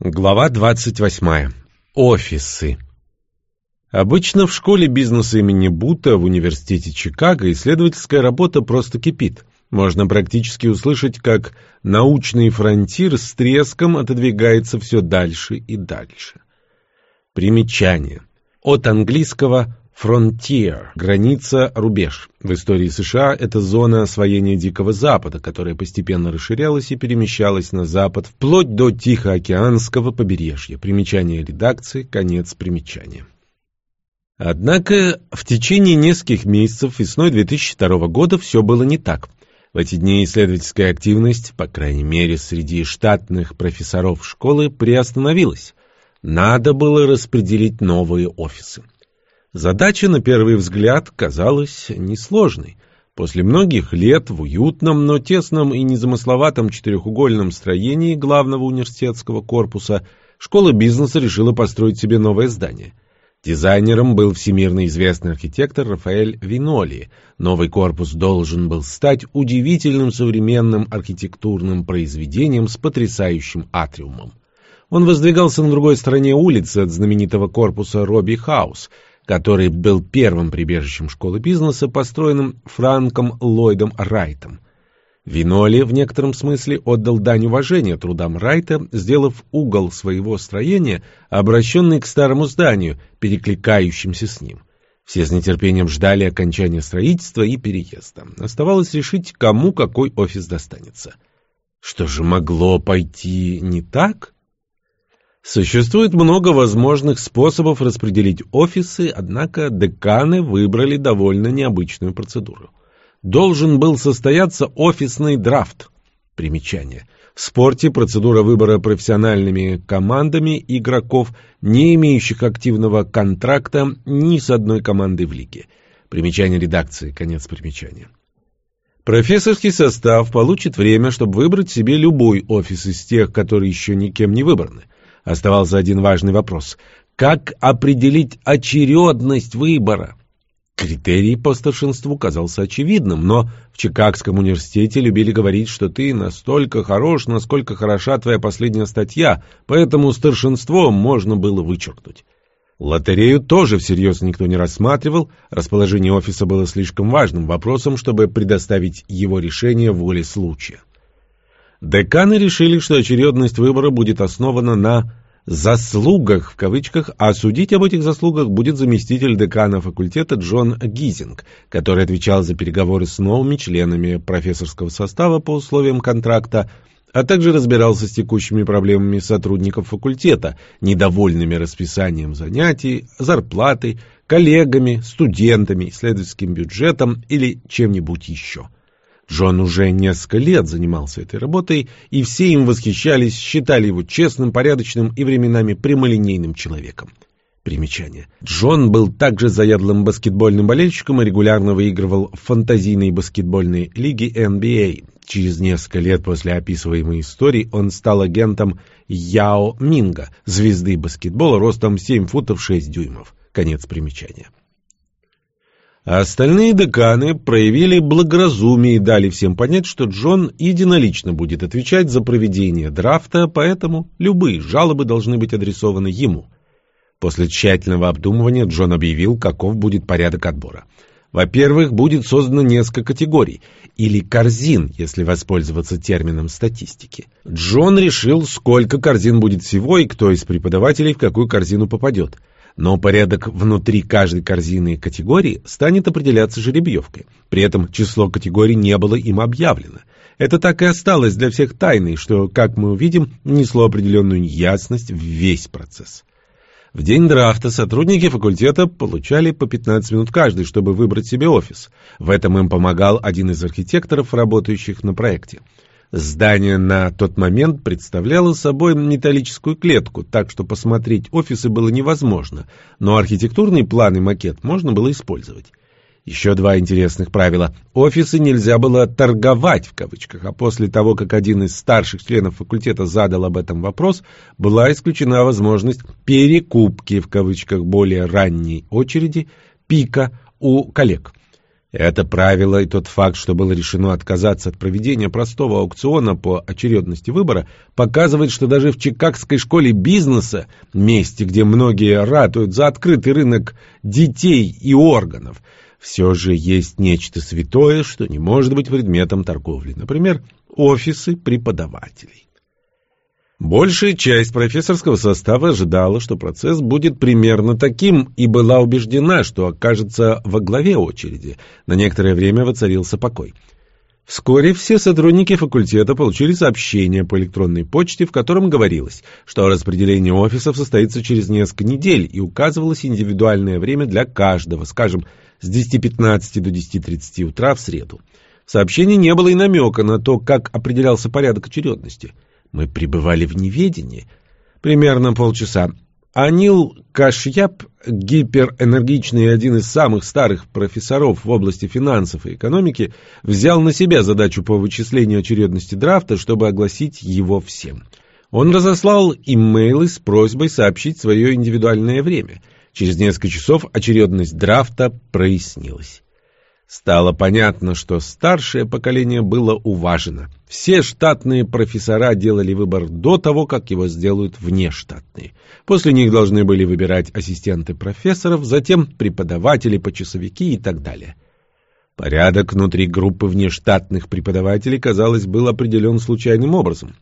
Глава 28. Офисы. Обычно в школе бизнеса имени Бута в университете Чикаго исследовательская работа просто кипит. Можно практически услышать, как научный фронтир с треском отодвигается все дальше и дальше. Примечание. От английского Frontier – граница, рубеж. В истории США это зона освоения Дикого Запада, которая постепенно расширялась и перемещалась на запад вплоть до Тихоокеанского побережья. Примечание редакции, конец примечания. Однако в течение нескольких месяцев весной 2002 года все было не так. В эти дни исследовательская активность, по крайней мере среди штатных профессоров школы, приостановилась. Надо было распределить новые офисы. Задача, на первый взгляд, казалась несложной. После многих лет в уютном, но тесном и незамысловатом четырехугольном строении главного университетского корпуса школа бизнеса решила построить себе новое здание. Дизайнером был всемирно известный архитектор Рафаэль Виноли. Новый корпус должен был стать удивительным современным архитектурным произведением с потрясающим атриумом. Он воздвигался на другой стороне улицы от знаменитого корпуса Робби Хаус – который был первым прибежищем школы бизнеса, построенным Франком Ллойдом Райтом. Виноли в некотором смысле отдал дань уважения трудам Райта, сделав угол своего строения, обращенный к старому зданию, перекликающимся с ним. Все с нетерпением ждали окончания строительства и переезда. Оставалось решить, кому какой офис достанется. Что же могло пойти не так? Существует много возможных способов распределить офисы, однако деканы выбрали довольно необычную процедуру. Должен был состояться офисный драфт. Примечание. В спорте процедура выбора профессиональными командами игроков, не имеющих активного контракта ни с одной командой в лиге. Примечание редакции. Конец примечания. Профессорский состав получит время, чтобы выбрать себе любой офис из тех, которые еще никем не выбраны. Оставался один важный вопрос. Как определить очередность выбора? Критерий по старшинству казался очевидным, но в Чикагском университете любили говорить, что ты настолько хорош, насколько хороша твоя последняя статья, поэтому старшинство можно было вычеркнуть. Лотерею тоже всерьез никто не рассматривал, расположение офиса было слишком важным вопросом, чтобы предоставить его решение воле случая. Деканы решили, что очередность выбора будет основана на «заслугах» в кавычках, а судить об этих заслугах будет заместитель декана факультета Джон Гизинг, который отвечал за переговоры с новыми членами профессорского состава по условиям контракта, а также разбирался с текущими проблемами сотрудников факультета, недовольными расписанием занятий, зарплатой, коллегами, студентами, исследовательским бюджетом или чем-нибудь еще. Джон уже несколько лет занимался этой работой, и все им восхищались, считали его честным, порядочным и временами прямолинейным человеком. Примечание. Джон был также заядлым баскетбольным болельщиком и регулярно выигрывал в фантазийной баскетбольной лиге NBA. Через несколько лет после описываемой истории он стал агентом Яо Минга, звезды баскетбола ростом 7 футов 6 дюймов. Конец примечания. А остальные деканы проявили благоразумие и дали всем понять, что Джон единолично будет отвечать за проведение драфта, поэтому любые жалобы должны быть адресованы ему. После тщательного обдумывания Джон объявил, каков будет порядок отбора. Во-первых, будет создано несколько категорий, или корзин, если воспользоваться термином статистики. Джон решил, сколько корзин будет всего и кто из преподавателей в какую корзину попадет но порядок внутри каждой корзины категории станет определяться жеребьевкой. При этом число категорий не было им объявлено. Это так и осталось для всех тайной, что, как мы увидим, несло определенную ясность в весь процесс. В день драфта сотрудники факультета получали по 15 минут каждый, чтобы выбрать себе офис. В этом им помогал один из архитекторов, работающих на проекте. Здание на тот момент представляло собой металлическую клетку, так что посмотреть офисы было невозможно, но архитектурный план и макет можно было использовать. Еще два интересных правила. Офисы нельзя было «торговать» в кавычках, а после того, как один из старших членов факультета задал об этом вопрос, была исключена возможность «перекупки» в кавычках более ранней очереди, пика у коллег. Это правило и тот факт, что было решено отказаться от проведения простого аукциона по очередности выбора, показывает, что даже в Чикагской школе бизнеса, месте, где многие ратуют за открытый рынок детей и органов, все же есть нечто святое, что не может быть предметом торговли. Например, офисы преподавателей. Большая часть профессорского состава ожидала, что процесс будет примерно таким, и была убеждена, что окажется во главе очереди. На некоторое время воцарился покой. Вскоре все сотрудники факультета получили сообщение по электронной почте, в котором говорилось, что распределение офисов состоится через несколько недель и указывалось индивидуальное время для каждого, скажем, с 10.15 до 10.30 утра в среду. В сообщении не было и намека на то, как определялся порядок очередности – мы пребывали в неведении. Примерно полчаса. Анил Кашьяп, гиперэнергичный и один из самых старых профессоров в области финансов и экономики, взял на себя задачу по вычислению очередности драфта, чтобы огласить его всем. Он разослал имейлы с просьбой сообщить свое индивидуальное время. Через несколько часов очередность драфта прояснилась. Стало понятно, что старшее поколение было уважено. Все штатные профессора делали выбор до того, как его сделают внештатные. После них должны были выбирать ассистенты профессоров, затем преподаватели, почасовики и так далее. Порядок внутри группы внештатных преподавателей, казалось, был определен случайным образом.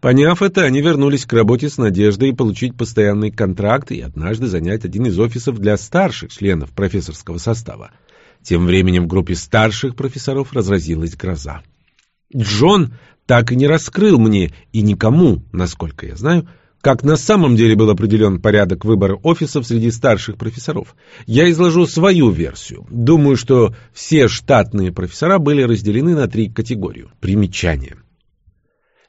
Поняв это, они вернулись к работе с надеждой получить постоянный контракт и однажды занять один из офисов для старших членов профессорского состава. Тем временем в группе старших профессоров разразилась гроза. Джон так и не раскрыл мне и никому, насколько я знаю, как на самом деле был определен порядок выбора офисов среди старших профессоров. Я изложу свою версию. Думаю, что все штатные профессора были разделены на три категории. Примечание.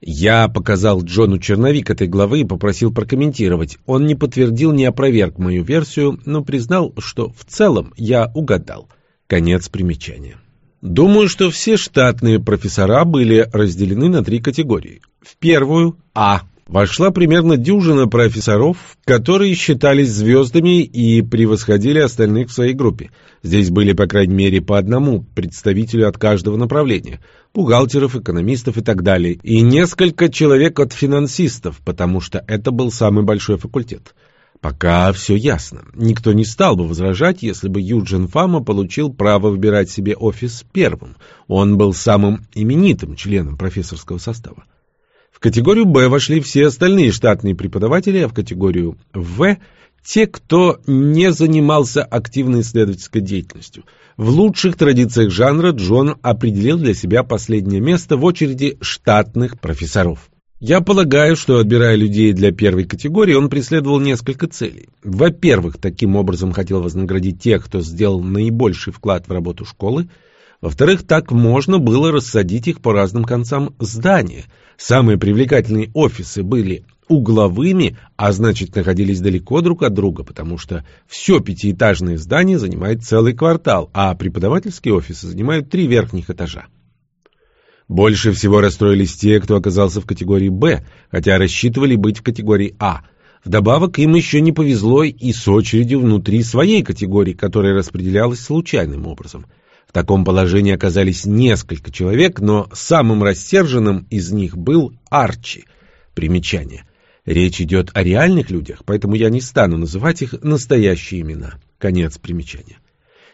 Я показал Джону черновик этой главы и попросил прокомментировать. Он не подтвердил, не опроверг мою версию, но признал, что в целом я угадал. Конец примечания. Думаю, что все штатные профессора были разделены на три категории. В первую А вошла примерно дюжина профессоров, которые считались звездами и превосходили остальных в своей группе. Здесь были, по крайней мере, по одному представителю от каждого направления – бухгалтеров, экономистов и так далее, и несколько человек от финансистов, потому что это был самый большой факультет – Пока все ясно. Никто не стал бы возражать, если бы Юджин Фама получил право выбирать себе офис первым. Он был самым именитым членом профессорского состава. В категорию «Б» вошли все остальные штатные преподаватели, а в категорию «В» — те, кто не занимался активной исследовательской деятельностью. В лучших традициях жанра Джон определил для себя последнее место в очереди штатных профессоров. Я полагаю, что, отбирая людей для первой категории, он преследовал несколько целей. Во-первых, таким образом хотел вознаградить тех, кто сделал наибольший вклад в работу школы. Во-вторых, так можно было рассадить их по разным концам здания. Самые привлекательные офисы были угловыми, а значит находились далеко друг от друга, потому что все пятиэтажное здание занимает целый квартал, а преподавательские офисы занимают три верхних этажа. Больше всего расстроились те, кто оказался в категории «Б», хотя рассчитывали быть в категории «А». Вдобавок им еще не повезло и с очередью внутри своей категории, которая распределялась случайным образом. В таком положении оказались несколько человек, но самым рассерженным из них был Арчи. Примечание. Речь идет о реальных людях, поэтому я не стану называть их настоящие имена. Конец примечания.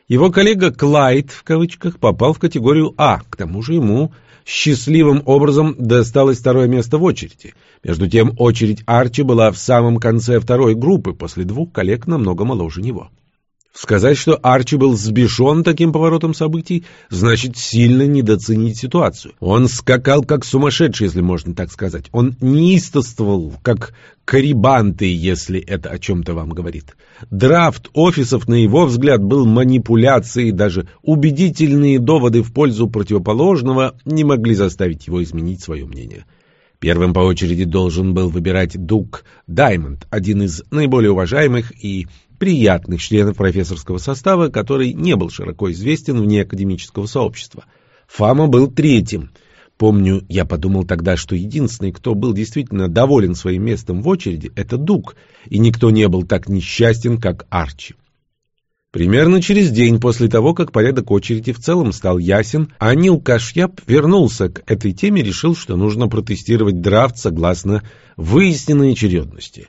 Его коллега Клайд, в кавычках, попал в категорию А, к тому же ему счастливым образом досталось второе место в очереди. Между тем, очередь Арчи была в самом конце второй группы, после двух коллег намного моложе него. Сказать, что Арчи был сбешен таким поворотом событий, значит сильно недооценить ситуацию. Он скакал как сумасшедший, если можно так сказать. Он неистовствовал, как карибанты, если это о чем-то вам говорит. Драфт офисов, на его взгляд, был манипуляцией, даже убедительные доводы в пользу противоположного не могли заставить его изменить свое мнение. Первым по очереди должен был выбирать Дук Даймонд, один из наиболее уважаемых и приятных членов профессорского состава, который не был широко известен вне академического сообщества. Фама был третьим. Помню, я подумал тогда, что единственный, кто был действительно доволен своим местом в очереди, это Дуг, и никто не был так несчастен, как Арчи. Примерно через день после того, как порядок очереди в целом стал ясен, Анил Кашьяб вернулся к этой теме и решил, что нужно протестировать драфт согласно выясненной очередности.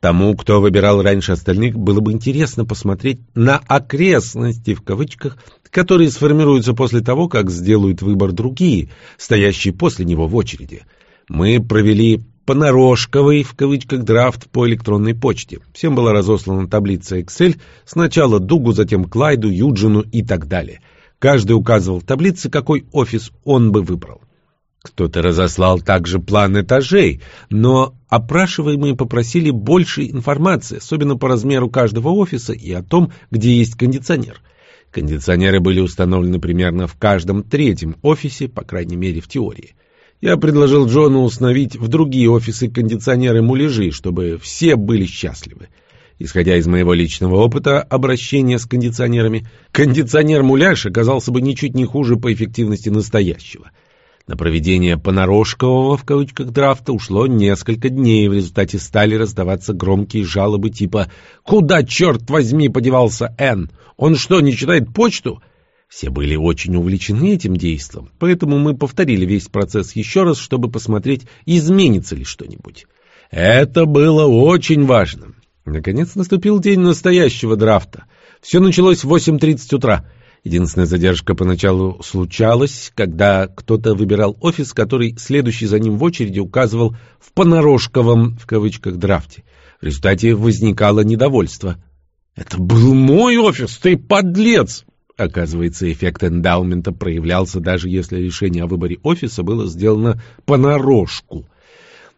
Тому, кто выбирал раньше остальных, было бы интересно посмотреть на «окрестности» в кавычках, которые сформируются после того, как сделают выбор другие, стоящие после него в очереди. Мы провели понарошковый, в кавычках, драфт по электронной почте. Всем была разослана таблица Excel, сначала Дугу, затем Клайду, Юджину и так далее. Каждый указывал в таблице, какой офис он бы выбрал. Кто-то разослал также план этажей, но опрашиваемые попросили больше информации, особенно по размеру каждого офиса и о том, где есть кондиционер. Кондиционеры были установлены примерно в каждом третьем офисе, по крайней мере в теории. Я предложил Джону установить в другие офисы кондиционеры-муляжи, чтобы все были счастливы. Исходя из моего личного опыта обращения с кондиционерами, кондиционер-муляж оказался бы ничуть не хуже по эффективности настоящего. На проведение «понарошкового» в кавычках драфта ушло несколько дней, в результате стали раздаваться громкие жалобы типа «Куда, черт возьми, подевался Н? Он что, не читает почту?» Все были очень увлечены этим действом, поэтому мы повторили весь процесс еще раз, чтобы посмотреть, изменится ли что-нибудь. Это было очень важно. Наконец наступил день настоящего драфта. Все началось в 8.30 утра. Единственная задержка поначалу случалась, когда кто-то выбирал офис, который следующий за ним в очереди указывал в «понарошковом» в кавычках драфте. В результате возникало недовольство. «Это был мой офис, ты подлец!» Оказывается, эффект эндаумента проявлялся даже если решение о выборе офиса было сделано понарошку.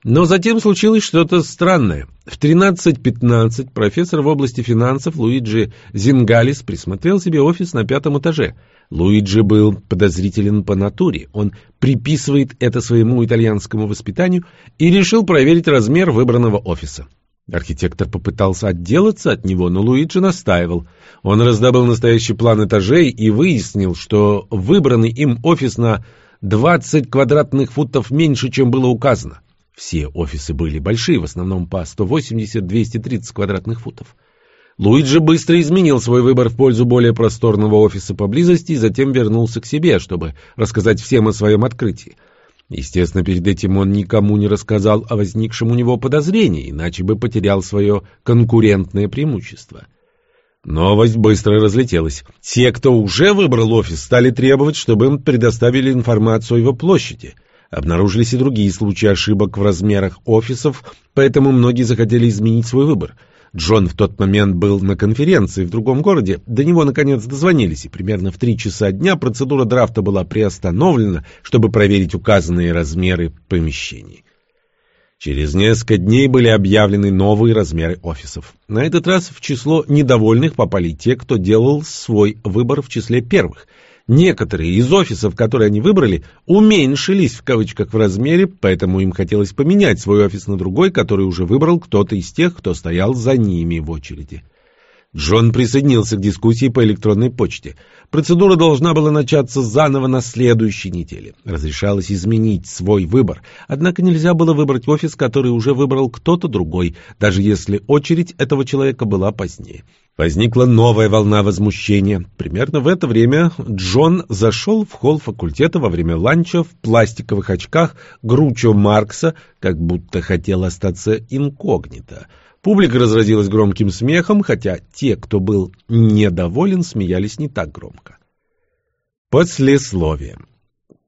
Но затем случилось что-то странное. В 13.15 профессор в области финансов Луиджи Зингалис присмотрел себе офис на пятом этаже. Луиджи был подозрителен по натуре. Он приписывает это своему итальянскому воспитанию и решил проверить размер выбранного офиса. Архитектор попытался отделаться от него, но Луиджи настаивал. Он раздобыл настоящий план этажей и выяснил, что выбранный им офис на 20 квадратных футов меньше, чем было указано. Все офисы были большие, в основном по 180-230 квадратных футов. Луиджи быстро изменил свой выбор в пользу более просторного офиса поблизости и затем вернулся к себе, чтобы рассказать всем о своем открытии. Естественно, перед этим он никому не рассказал о возникшем у него подозрении, иначе бы потерял свое конкурентное преимущество. Новость быстро разлетелась. Те, кто уже выбрал офис, стали требовать, чтобы им предоставили информацию о его площади. Обнаружились и другие случаи ошибок в размерах офисов, поэтому многие захотели изменить свой выбор — Джон в тот момент был на конференции в другом городе. До него, наконец, дозвонились, и примерно в три часа дня процедура драфта была приостановлена, чтобы проверить указанные размеры помещений. Через несколько дней были объявлены новые размеры офисов. На этот раз в число недовольных попали те, кто делал свой выбор в числе первых – Некоторые из офисов, которые они выбрали, уменьшились в кавычках в размере, поэтому им хотелось поменять свой офис на другой, который уже выбрал кто-то из тех, кто стоял за ними в очереди. Джон присоединился к дискуссии по электронной почте. Процедура должна была начаться заново на следующей неделе. Разрешалось изменить свой выбор, однако нельзя было выбрать офис, который уже выбрал кто-то другой, даже если очередь этого человека была позднее. Возникла новая волна возмущения. Примерно в это время Джон зашел в холл факультета во время ланча в пластиковых очках Гручо Маркса, как будто хотел остаться инкогнито. Публика разразилась громким смехом, хотя те, кто был недоволен, смеялись не так громко. Послесловие.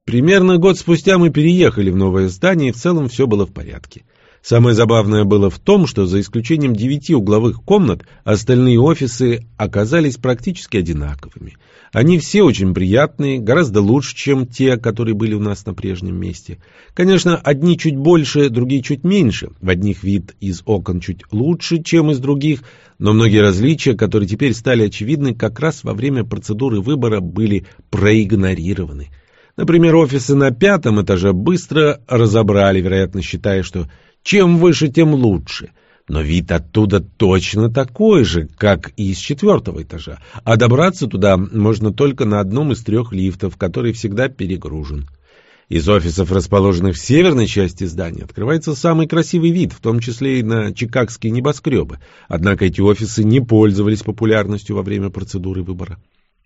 Примерно год спустя мы переехали в новое здание, и в целом все было в порядке. Самое забавное было в том, что за исключением девяти угловых комнат, остальные офисы оказались практически одинаковыми. Они все очень приятные, гораздо лучше, чем те, которые были у нас на прежнем месте. Конечно, одни чуть больше, другие чуть меньше. В одних вид из окон чуть лучше, чем из других, но многие различия, которые теперь стали очевидны, как раз во время процедуры выбора были проигнорированы. Например, офисы на пятом этаже быстро разобрали, вероятно, считая, что чем выше, тем лучше. Но вид оттуда точно такой же, как и с четвертого этажа, а добраться туда можно только на одном из трех лифтов, который всегда перегружен. Из офисов, расположенных в северной части здания, открывается самый красивый вид, в том числе и на чикагские небоскребы. Однако эти офисы не пользовались популярностью во время процедуры выбора.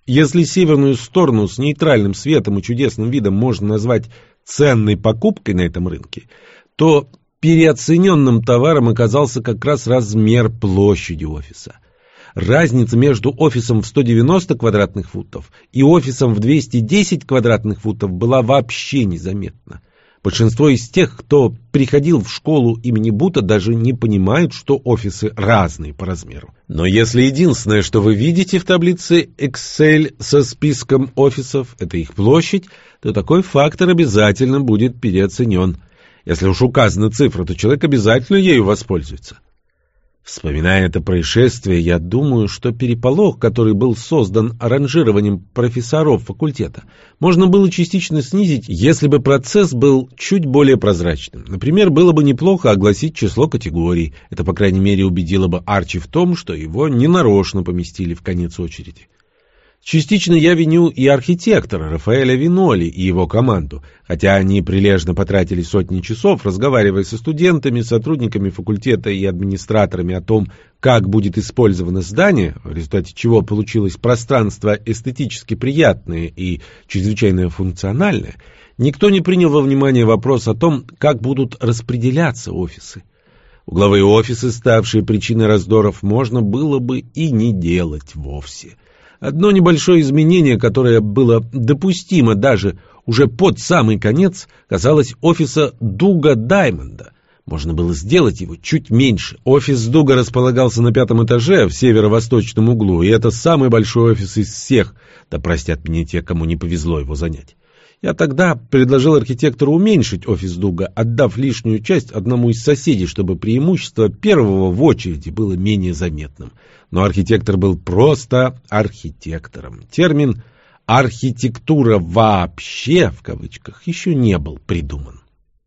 Если северную сторону с нейтральным светом и чудесным видом можно назвать ценной покупкой на этом рынке, то переоцененным товаром оказался как раз размер площади офиса. Разница между офисом в 190 квадратных футов и офисом в 210 квадратных футов была вообще незаметна. Большинство из тех, кто приходил в школу имени Бута, даже не понимают, что офисы разные по размеру. Но если единственное, что вы видите в таблице Excel со списком офисов, это их площадь, то такой фактор обязательно будет переоценен. Если уж указана цифра, то человек обязательно ею воспользуется. Вспоминая это происшествие, я думаю, что переполох, который был создан ранжированием профессоров факультета, можно было частично снизить, если бы процесс был чуть более прозрачным. Например, было бы неплохо огласить число категорий. Это, по крайней мере, убедило бы Арчи в том, что его ненарочно поместили в конец очереди. Частично я виню и архитектора Рафаэля Виноли и его команду, хотя они прилежно потратили сотни часов, разговаривая со студентами, сотрудниками факультета и администраторами о том, как будет использовано здание, в результате чего получилось пространство эстетически приятное и чрезвычайно функциональное, никто не принял во внимание вопрос о том, как будут распределяться офисы. Угловые офисы, ставшие причиной раздоров, можно было бы и не делать вовсе. Одно небольшое изменение, которое было допустимо даже уже под самый конец, касалось офиса Дуга Даймонда. Можно было сделать его чуть меньше. Офис Дуга располагался на пятом этаже в северо-восточном углу, и это самый большой офис из всех, да простят меня те, кому не повезло его занять. Я тогда предложил архитектору уменьшить офис Дуга, отдав лишнюю часть одному из соседей, чтобы преимущество первого в очереди было менее заметным. Но архитектор был просто архитектором. Термин «архитектура вообще» в кавычках еще не был придуман.